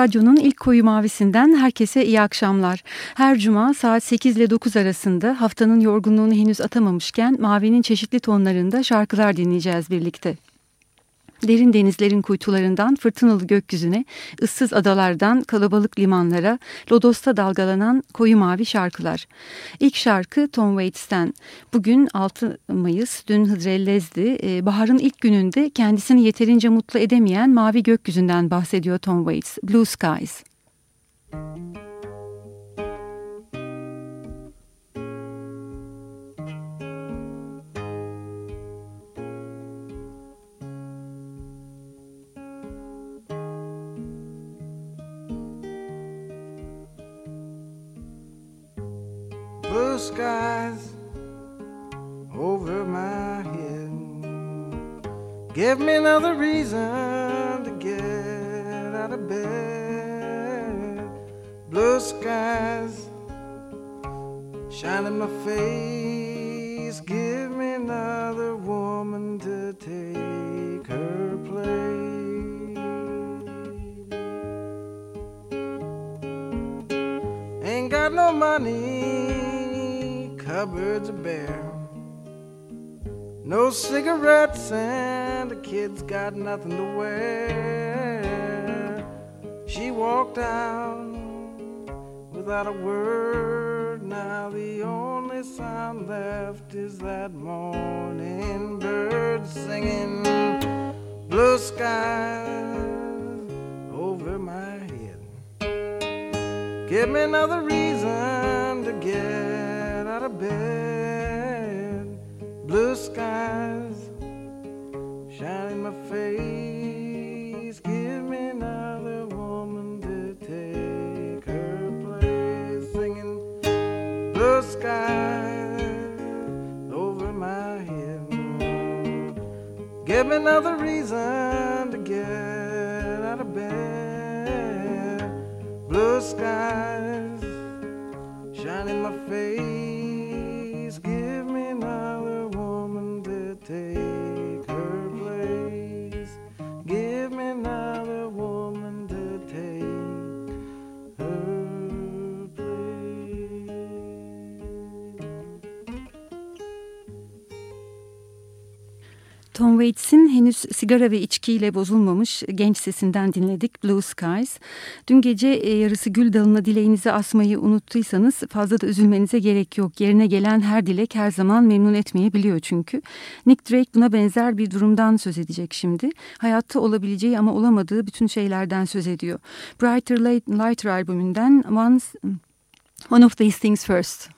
Radyo'nun ilk koyu mavisinden herkese iyi akşamlar. Her cuma saat 8 ile 9 arasında haftanın yorgunluğunu henüz atamamışken mavinin çeşitli tonlarında şarkılar dinleyeceğiz birlikte. Derin denizlerin kuytularından fırtınalı gökyüzüne, ıssız adalardan kalabalık limanlara, lodosta dalgalanan koyu mavi şarkılar. İlk şarkı Tom Waits'ten. Bugün 6 Mayıs, dün Hıdrellez'di. Ee, baharın ilk gününde kendisini yeterince mutlu edemeyen mavi gökyüzünden bahsediyor Tom Waits. Blue Skies. Müzik skies over my head. Give me another reason to get out of bed. Blue skies shine in my face. Give me another woman to take her place. Ain't got no money cupboards are bare. No cigarettes, and the kids got nothing to wear. She walked out without a word. Now the only sound left is that morning bird singing blue skies over my head. Give me another reason bed, blue skies shining my face. Give me another woman to take her place, singing blue skies over my head. Give me another reason to get out of bed, blue skies Waits'in henüz sigara ve içkiyle bozulmamış genç sesinden dinledik Blue Skies. Dün gece e, yarısı gül dalına dileğinizi asmayı unuttuysanız fazla da üzülmenize gerek yok. Yerine gelen her dilek her zaman memnun etmeyebiliyor çünkü. Nick Drake buna benzer bir durumdan söz edecek şimdi. Hayatta olabileceği ama olamadığı bütün şeylerden söz ediyor. Brighter Lighter albümünden Once, One of These Things First.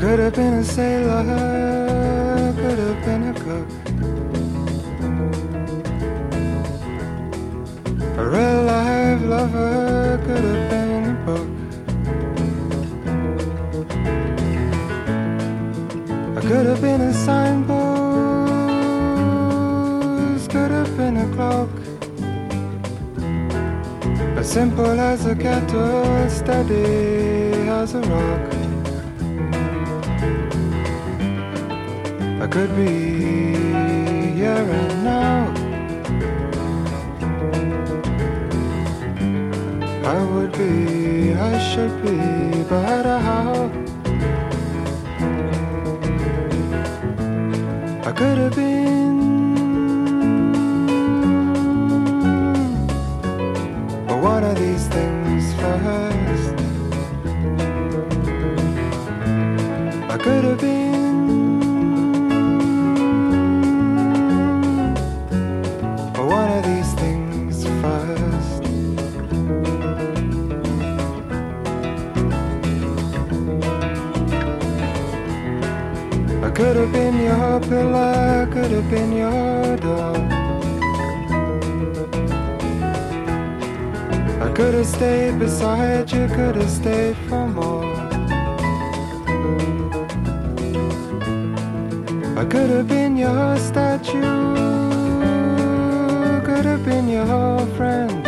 Could have been a sailor, could have been a cook. A real life lover could have been a book. I could have been a signpost, could have been a clock. As simple as a kettle, steady as a rock. Could be here and now. I would be, I should be, but how? I could have been. But one of these things first. I could have been. Your could have been your door. I could have stayed beside you, could have stayed for more. I could have been your statue, could have been your friend.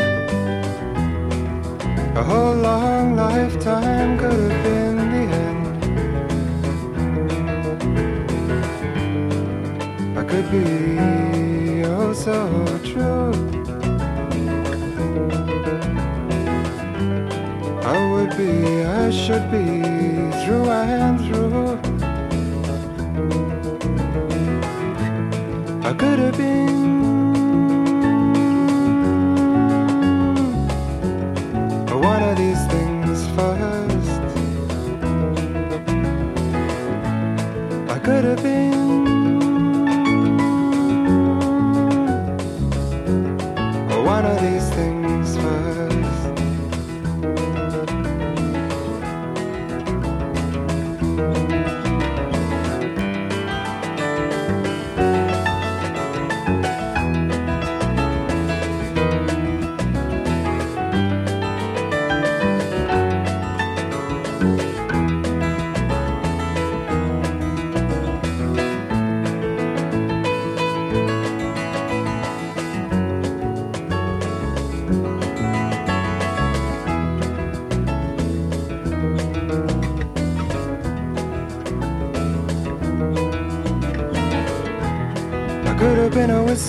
A whole long lifetime could have been could be oh so true. I would be, I should be through and through. I could have been.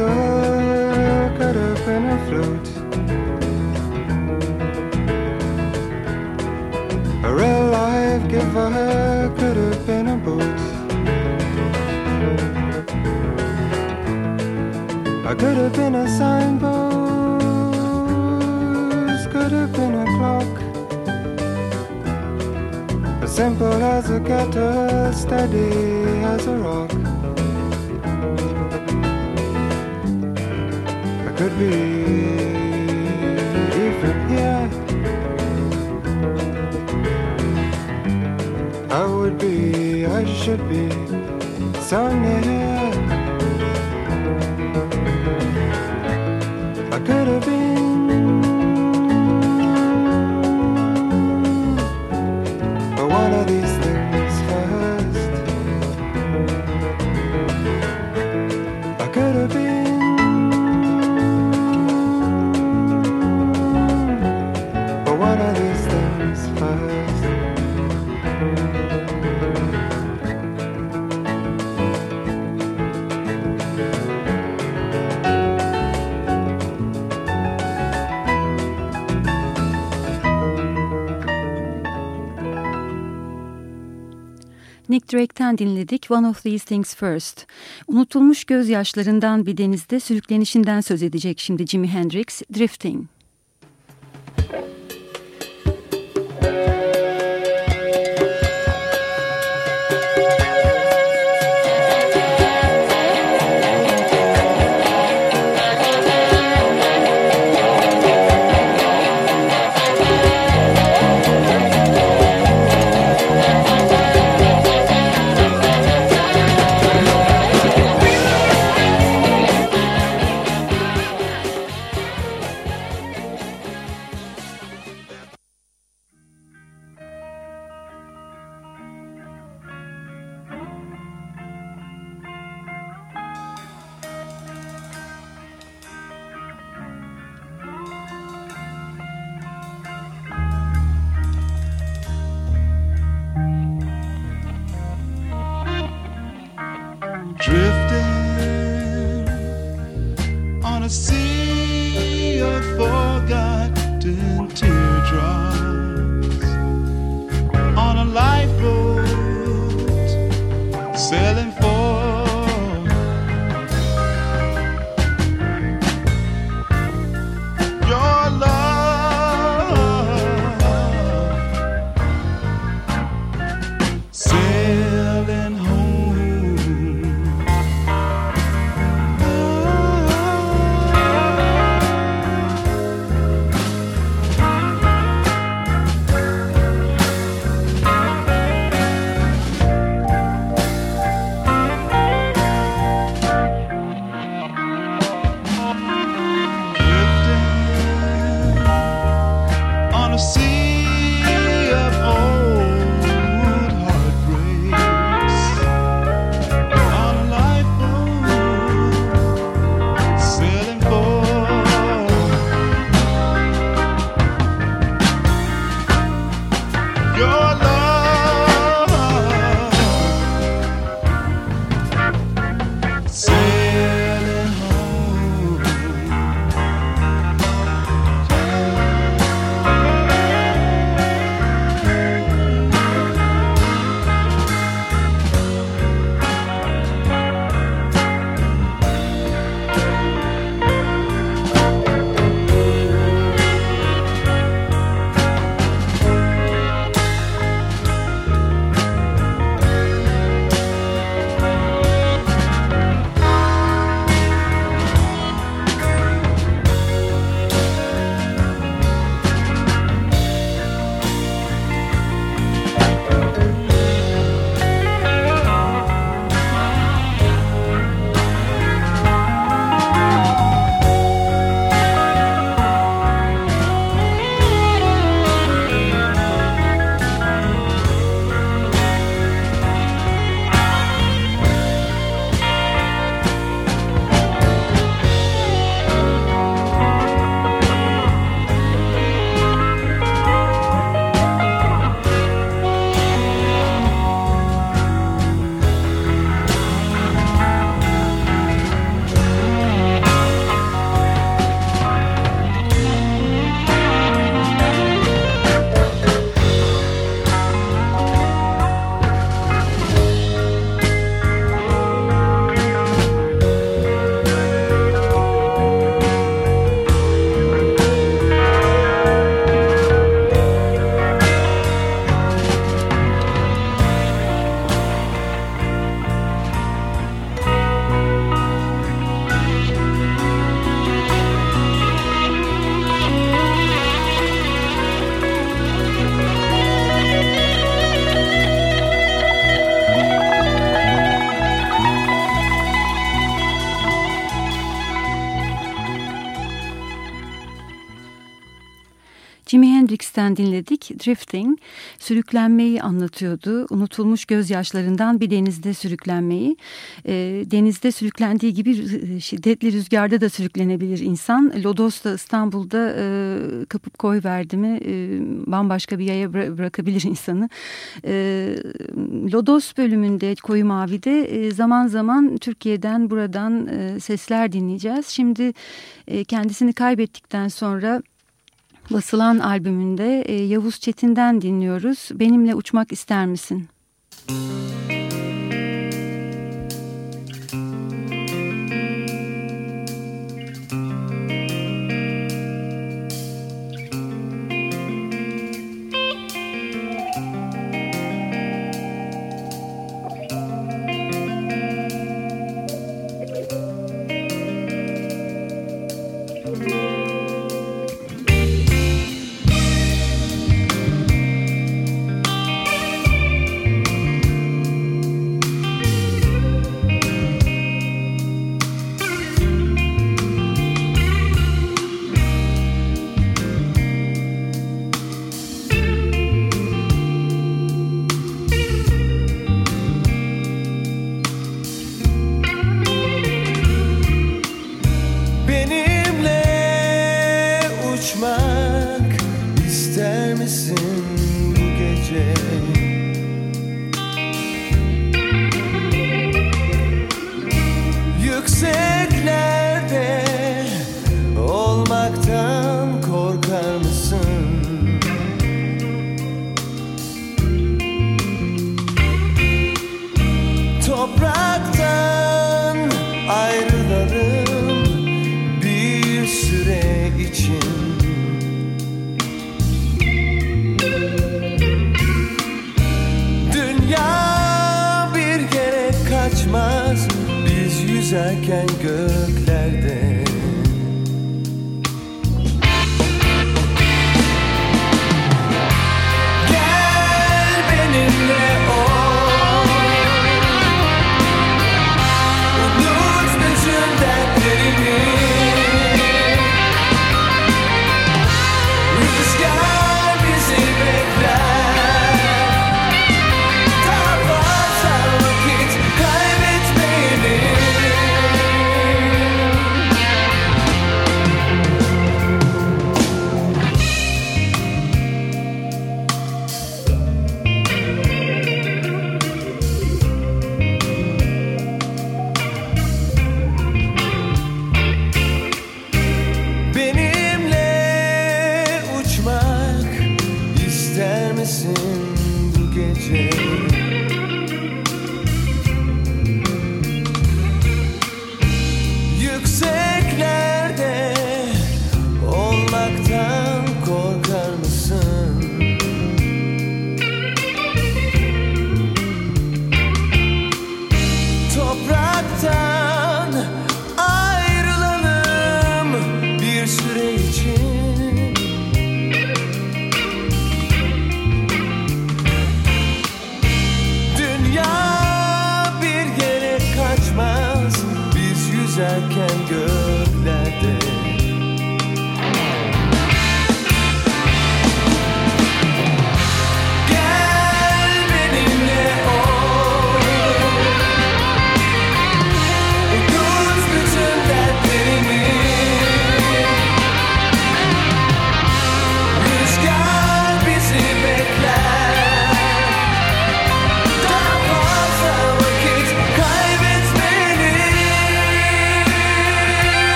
Whistle, could have been a flute. A real life giver could have been a boot. I could have been a signpost, could have been a clock. As simple as a kettle, steady as a rock. Could be even here. I would be, I should be so near. I could have been. Nick Drake'ten dinledik One of These Things First. Unutulmuş gözyaşlarından bir denizde sürüklenişinden söz edecek şimdi Jimi Hendrix, Drifting. Hendrix'ten dinledik. Drifting, sürüklenmeyi anlatıyordu. Unutulmuş gözyaşlarından bir denizde sürüklenmeyi. E, denizde sürüklendiği gibi şiddetli rüzgarda da sürüklenebilir insan. Lodos da İstanbul'da e, kapıp koy verdi mi e, bambaşka bir yaya bıra bırakabilir insanı. E, Lodos bölümünde Koyu Mavi'de e, zaman zaman Türkiye'den buradan e, sesler dinleyeceğiz. Şimdi e, kendisini kaybettikten sonra basılan albümünde Yavuz Çetin'den dinliyoruz. Benimle uçmak ister misin? Müzik uçmak ister misin?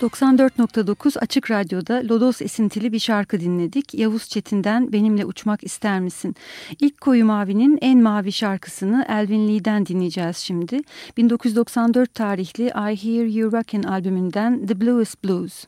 ...94.9 Açık Radyo'da Lodos esintili bir şarkı dinledik. Yavuz Çetin'den Benimle Uçmak İster Misin? İlk Koyu Mavi'nin en mavi şarkısını Elvin Lee'den dinleyeceğiz şimdi. 1994 tarihli I Hear You Rockin' albümünden The Bluest Blues.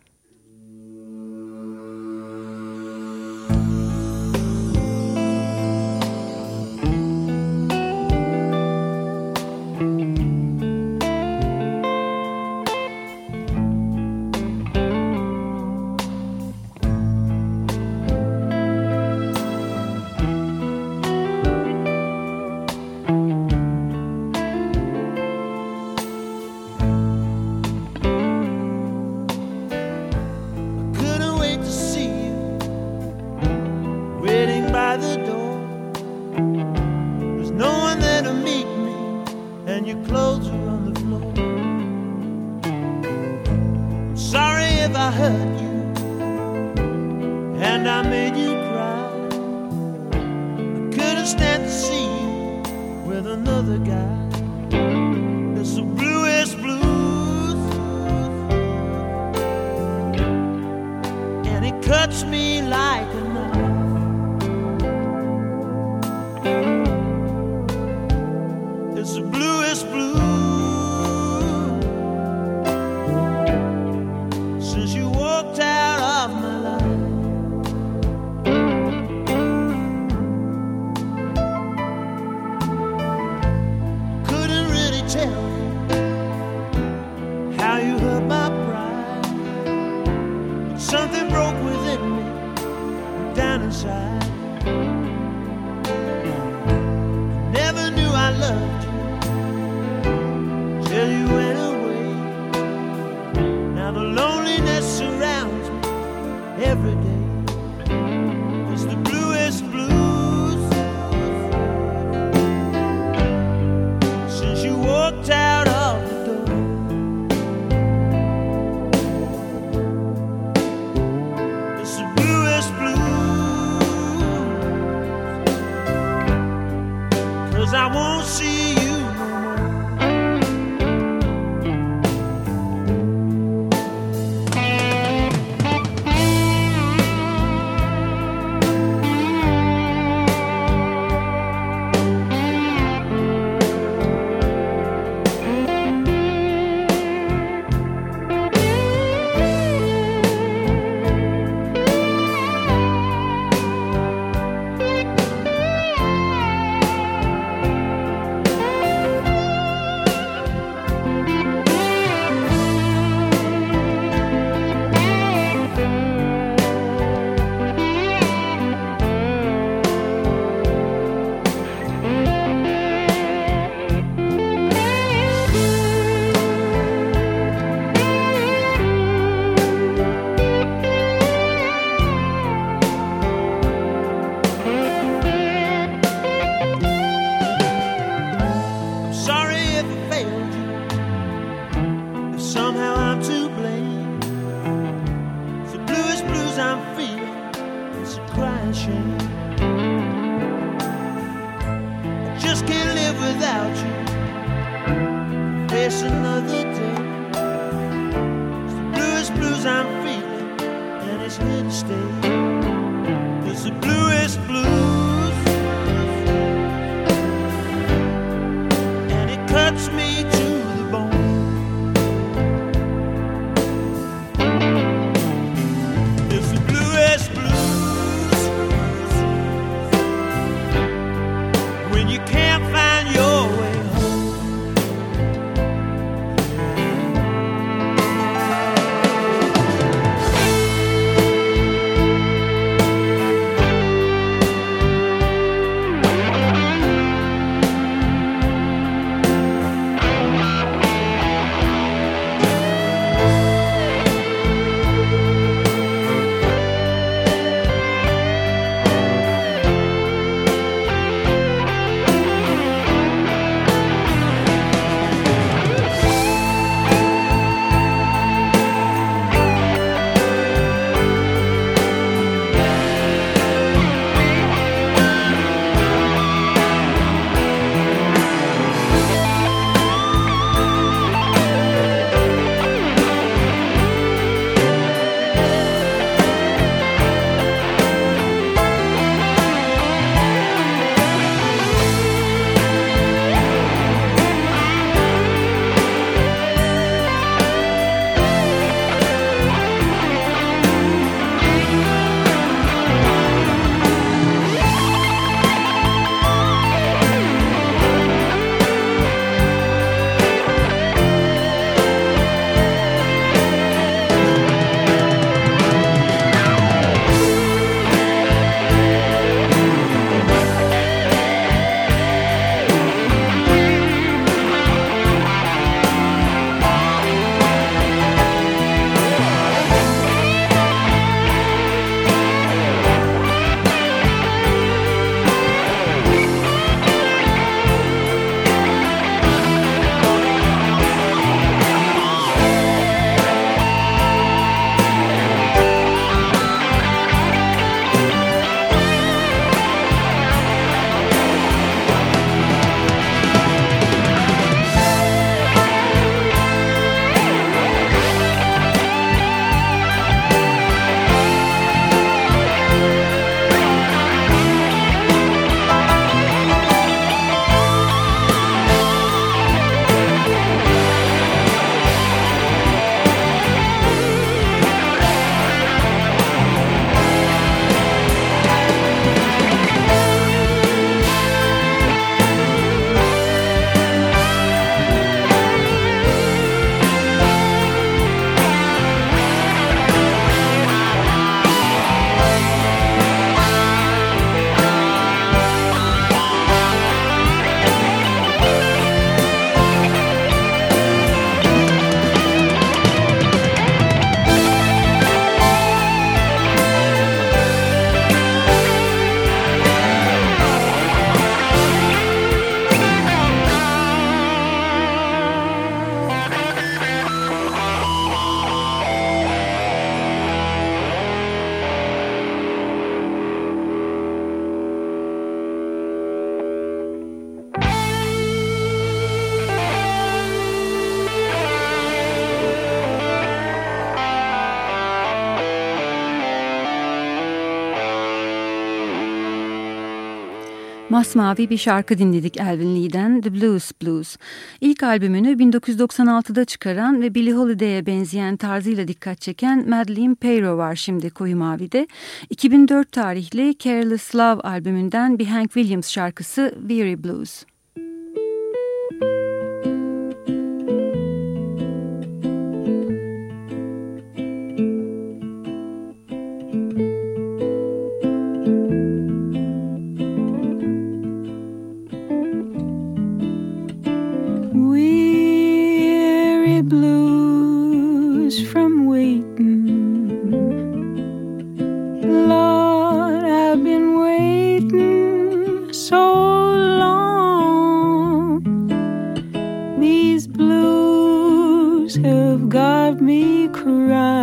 Masmavi bir şarkı dinledik Elvin Lee'den The Blues Blues. İlk albümünü 1996'da çıkaran ve Billie Holiday'e benzeyen tarzıyla dikkat çeken Madeleine Peyro var şimdi Koyu Mavi'de. 2004 tarihli Careless Love albümünden bir Hank Williams şarkısı Weary Blues.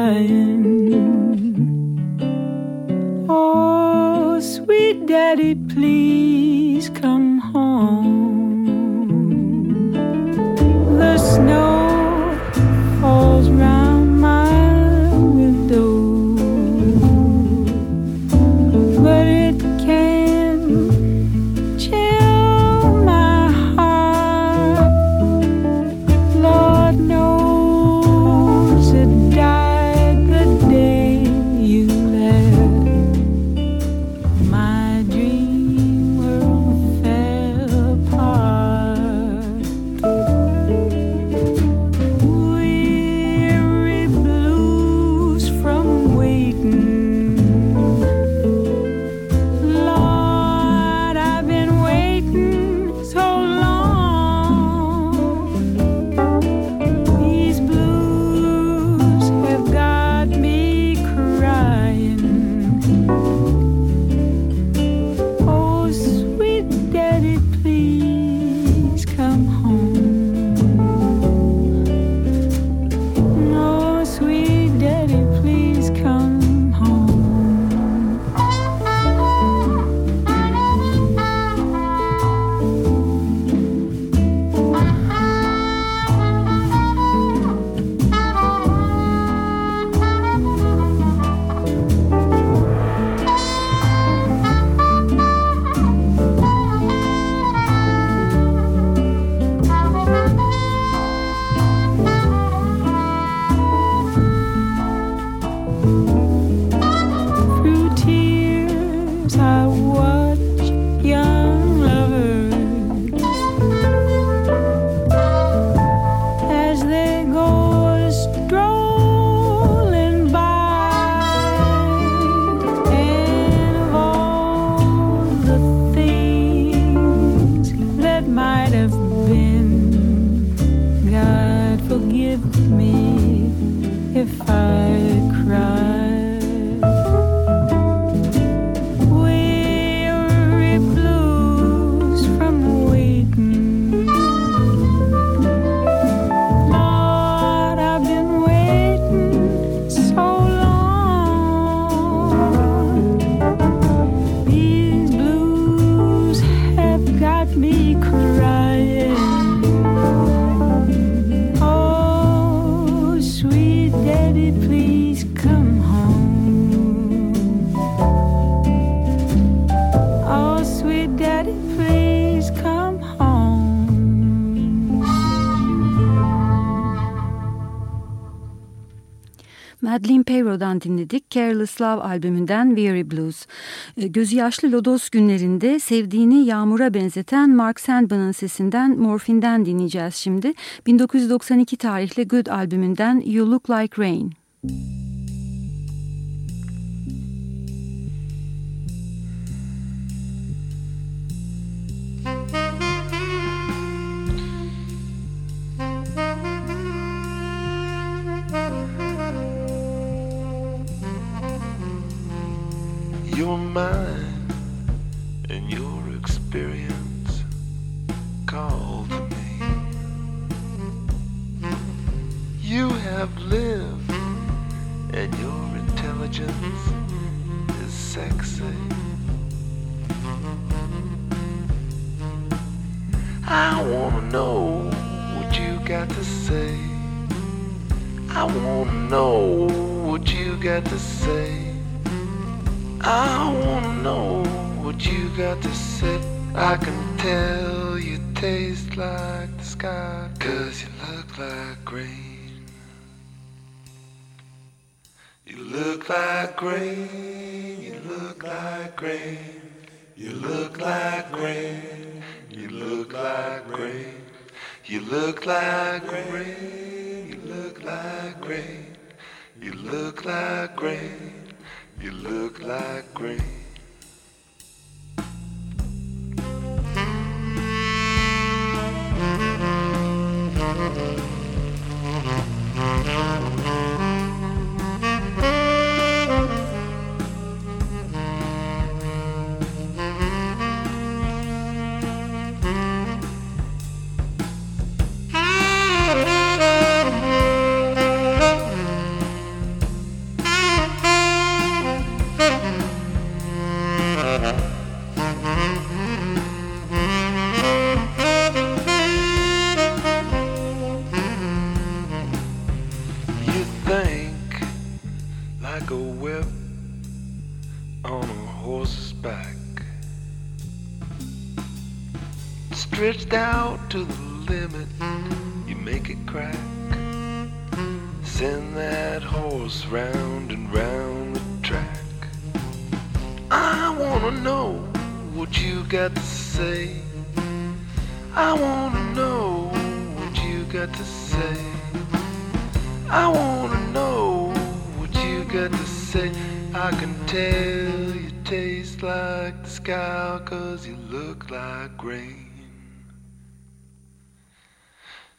Madeleine Dinledik. Careless Love albümünden Weary Blues. Ee, gözü yaşlı Lodos günlerinde sevdiğini yağmura benzeten Mark Sandman'ın sesinden Morphine'den dinleyeceğiz şimdi. 1992 tarihli Good albümünden You Look Like Rain. Müzik your mind you look like rain, you a horse's back. stretched out to the limit, you make it crack. Send that horse round and round the track. I wanna know what you got to say. I wanna know what you got to say. I wanna know got to say. I can tell you taste like the sky, cause you look like rain.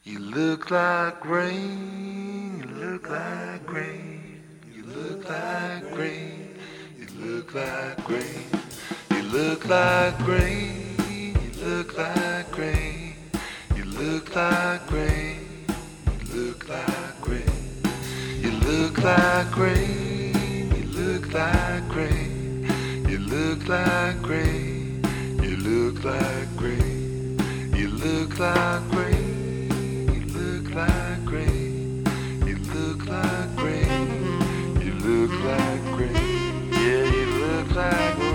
You look like rain, you look like rain, you look like rain, you look like rain, you look like rain, you look like rain, you look like rain, you look like rain look like rain, you look like rain, you look like rain, you look like rain, you look like rain You look like rain. You look like rain. You look like rain. Yeah, you look like rain.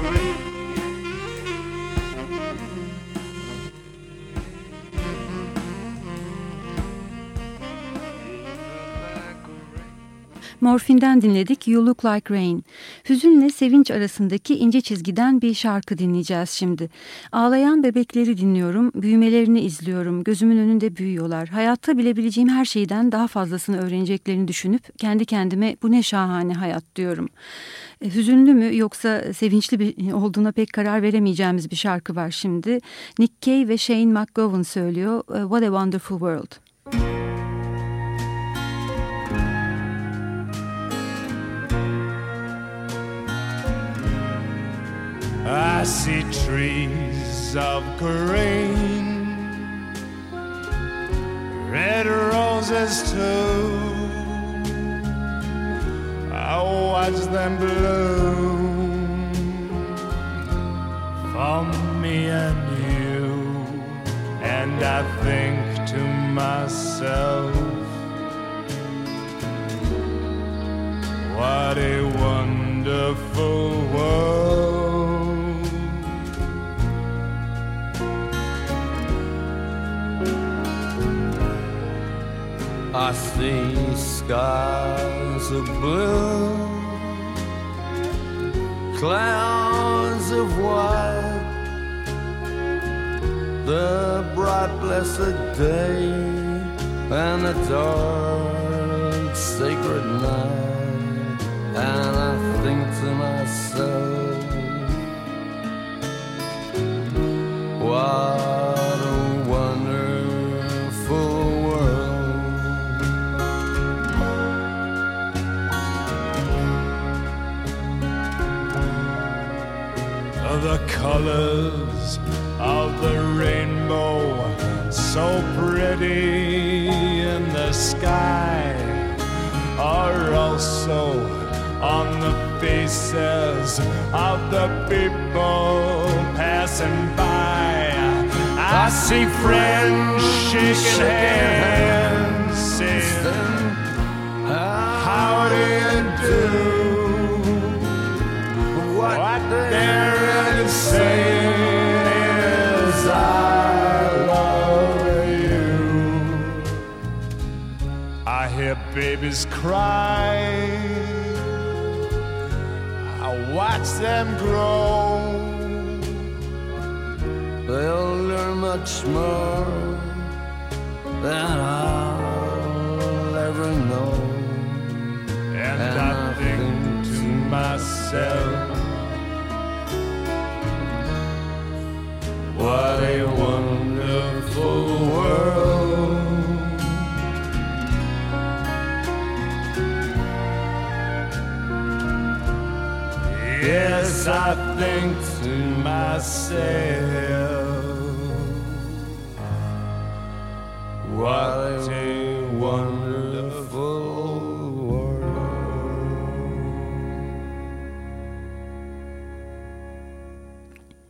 Morfin'den dinledik You Look Like Rain. Hüzünle sevinç arasındaki ince çizgiden bir şarkı dinleyeceğiz şimdi. Ağlayan bebekleri dinliyorum, büyümelerini izliyorum, gözümün önünde büyüyorlar. Hayatta bilebileceğim her şeyden daha fazlasını öğreneceklerini düşünüp kendi kendime bu ne şahane hayat diyorum. E, hüzünlü mü yoksa sevinçli bir olduğuna pek karar veremeyeceğimiz bir şarkı var şimdi. Nick Cave ve Shane McGowan söylüyor e, What a Wonderful World. I see trees of green, red roses too. I watch them bloom for me and you, and I think to myself, what a wonderful world. I see skies of blue, clouds of white, the bright blessed day, and the dark sacred night, and I think to myself, why? The colors of the rainbow so pretty in the sky are also on the faces of the people passing by. I see friends shaking hands, saying, How do you do? What saying babies cry. I watch them grow. They'll learn much more than I'll ever know. And, and I, I, think, think to myself. What a wonderful world. Yes, I think to myself. What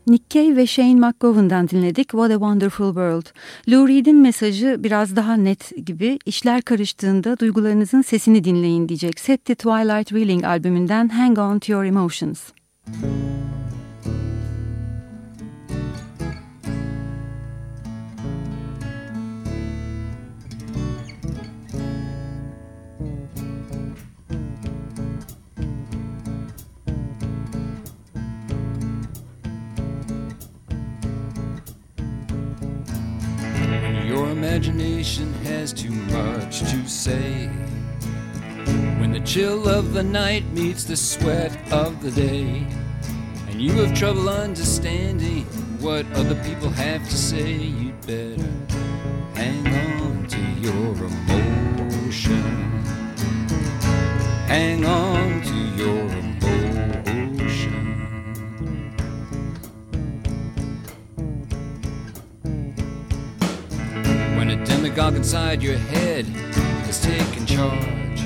Nick Cave ve Shane McGovern'dan dinledik What a Wonderful World. Lou Reed'in mesajı biraz daha net gibi işler karıştığında duygularınızın sesini dinleyin diyecek. Set the Twilight Reeling albümünden Hang On To Your Emotions. Müzik imagination has too much to say. When the chill of the night meets the sweat of the day, and you have trouble understanding what other people have to say, you'd better hang on to your emotion. Hang on to your emotion. Inside your head has taken charge.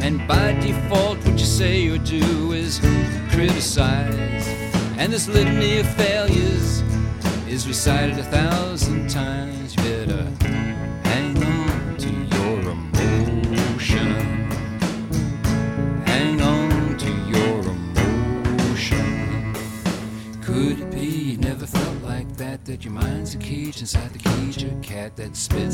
And by default, what you say or do is criticize. And this litany of failures is recited a thousand times. Better hang on to your emotion. Hang on to your emotion. Could it be you never felt like that? That your mind's a cage inside the cage, a cat that spits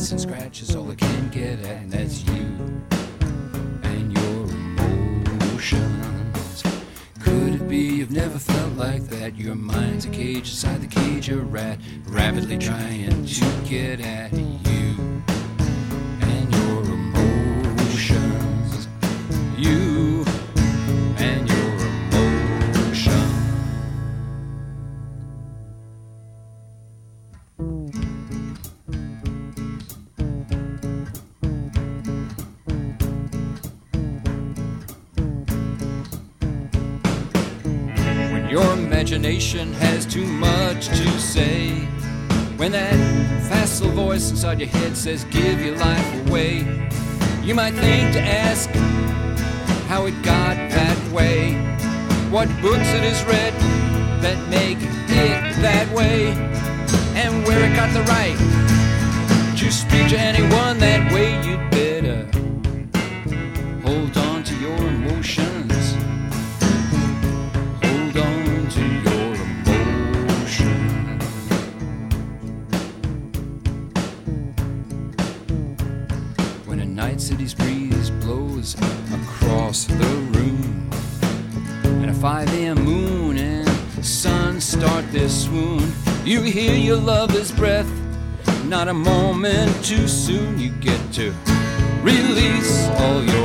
imagination has too much to say. When that facile voice inside your head says, Give your life away, you might think to ask how it got that way. What books it has read that make it that way, and where it got the right to speak to anyone that way. You'd better You hear your lover's breath, not a moment too soon. You get to release all your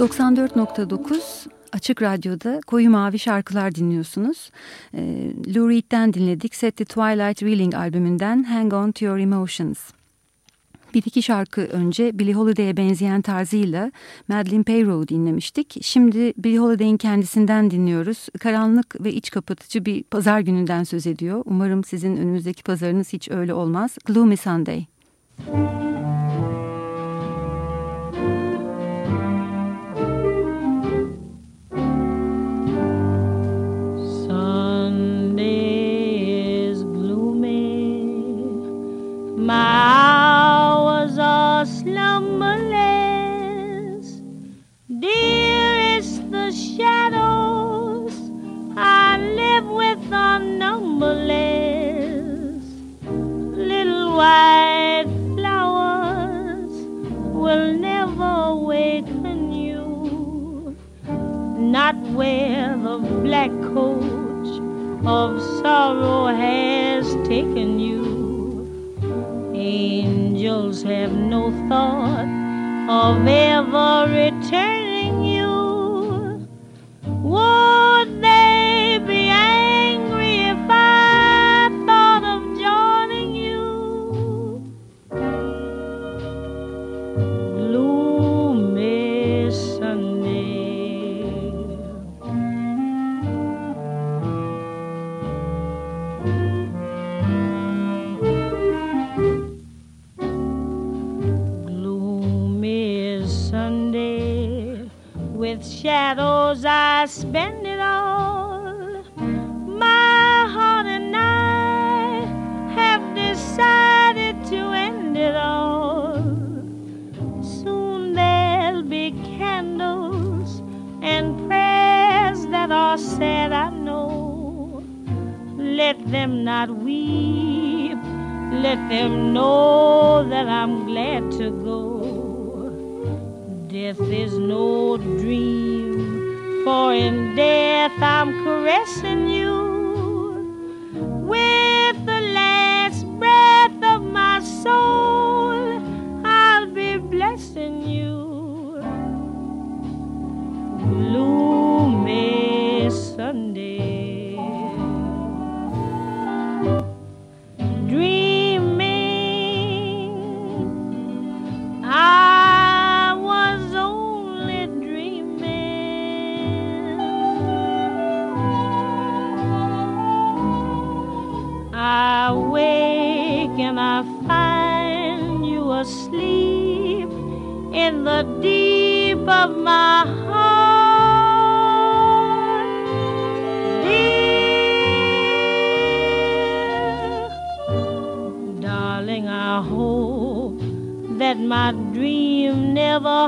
...94.9 Açık Radyo'da Koyu Mavi şarkılar dinliyorsunuz. E, Lou Reed'den dinledik. Set the Twilight Reeling albümünden Hang On To Your Emotions. Bir iki şarkı önce Billie Holiday'e benzeyen tarzıyla Madeline Payroll dinlemiştik. Şimdi Billie Holiday'in kendisinden dinliyoruz. Karanlık ve iç kapatıcı bir pazar gününden söz ediyor. Umarım sizin önümüzdeki pazarınız hiç öyle olmaz. Gloomy Sunday. Sunday live are numberless. Little white flowers will never awaken you. Not where the black coat of sorrow has taken you. Angels have no thought of ever returning you. Would With shadows I spend it all. My heart and I have decided to end it all. Soon there'll be candles and prayers that are said, I know. Let them not weep. Let them know that I'm glad to. Death is no dream, for in death I'm caressing you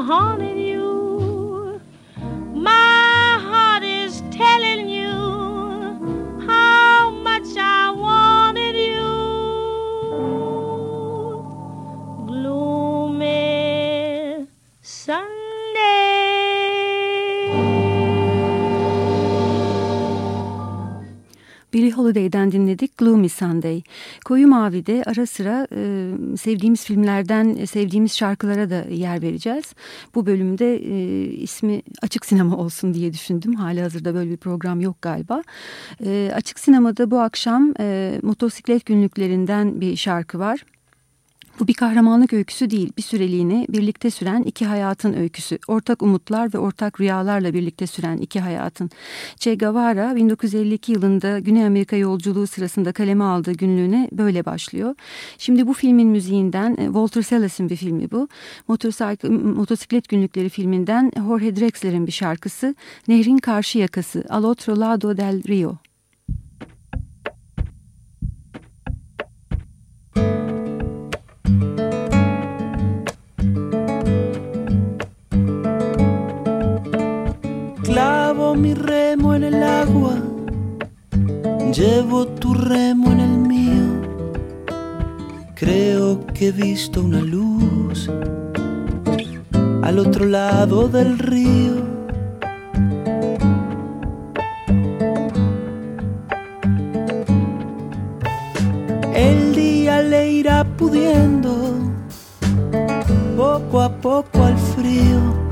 dream Billie Holiday'den dinledik Gloomy Sunday. Koyu Mavi'de ara sıra e, sevdiğimiz filmlerden e, sevdiğimiz şarkılara da yer vereceğiz. Bu bölümde e, ismi Açık Sinema olsun diye düşündüm. Hali hazırda böyle bir program yok galiba. E, Açık Sinema'da bu akşam e, motosiklet günlüklerinden bir şarkı var. Bu bir kahramanlık öyküsü değil, bir süreliğine birlikte süren iki hayatın öyküsü. Ortak umutlar ve ortak rüyalarla birlikte süren iki hayatın. Che Guevara 1952 yılında Güney Amerika yolculuğu sırasında kaleme aldığı günlüğüne böyle başlıyor. Şimdi bu filmin müziğinden, e, Walter Sallis'in bir filmi bu. Motosiklet, Günlükleri filminden Jorge Drexler'in bir şarkısı Nehrin Karşı Yakası, Al otro lado del río. Mi remo en el agua, llevo tu remo en el mío. Creo que he visto una luz al otro lado del río. El día le irá pudiendo poco a poco al frío.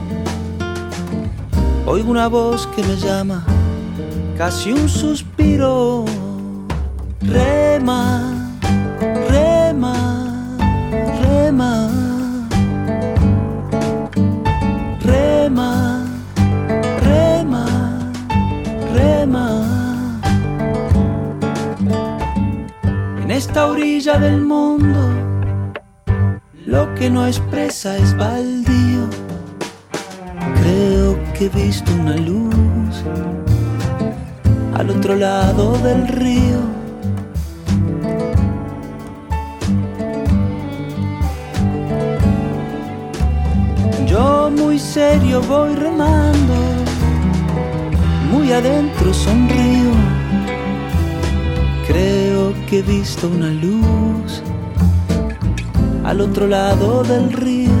Oigo una voz que me llama, casi un suspiro. Rema, rema, rema. Rema, rema, rema. En esta orilla del mundo, lo que no expresa es baldío. Creo he visto una luz al otro lado del río. Yo muy serio voy remando, muy adentro sonrío. Creo que he visto una luz al otro lado del río.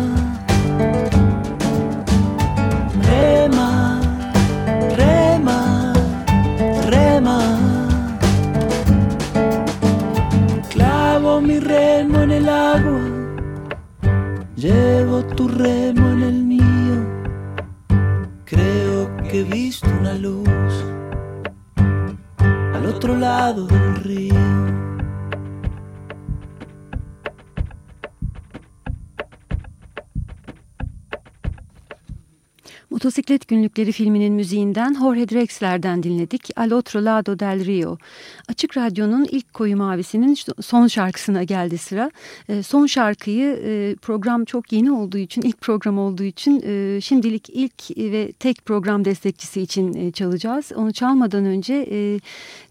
Lado del río. Motosiklet Günlükleri filminin müziğinden Jorge Drexler'den dinledik. Al otro lado del rio. Açık Radyo'nun ilk koyu mavisinin son şarkısına geldi sıra. E, son şarkıyı e, program çok yeni olduğu için, ilk program olduğu için e, şimdilik ilk ve tek program destekçisi için e, çalacağız. Onu çalmadan önce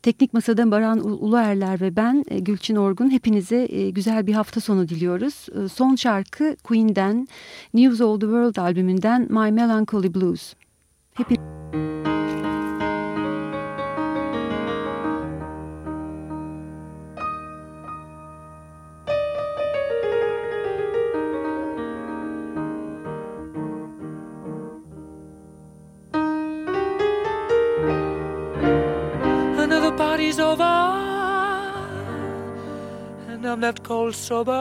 Teknik Masa'da Baran Uluerler ve ben Gülçin Orgun hepinize güzel bir hafta sonu diliyoruz. Son şarkı Queen'den News of the World albümünden My Melancholy Blues. Hepinize Another party's over, and I'm left cold sober.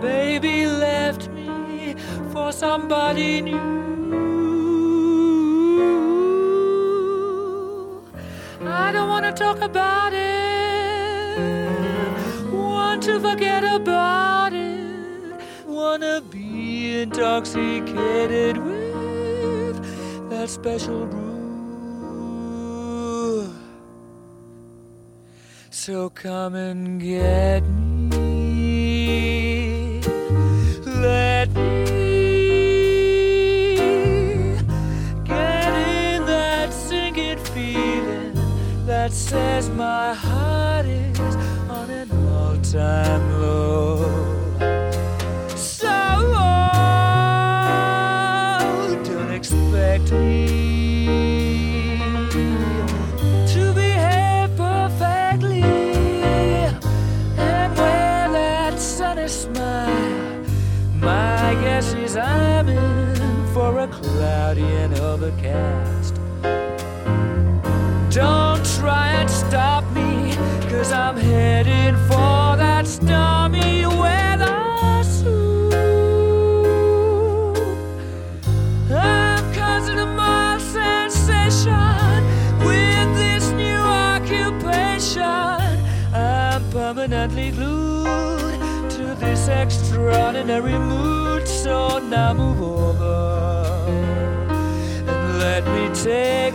Baby left me for somebody new. I don't wanna talk about it, want to forget about it, wanna be intoxicated with that special brew. So come and get me. Extraordinary mood. So now move over and let me take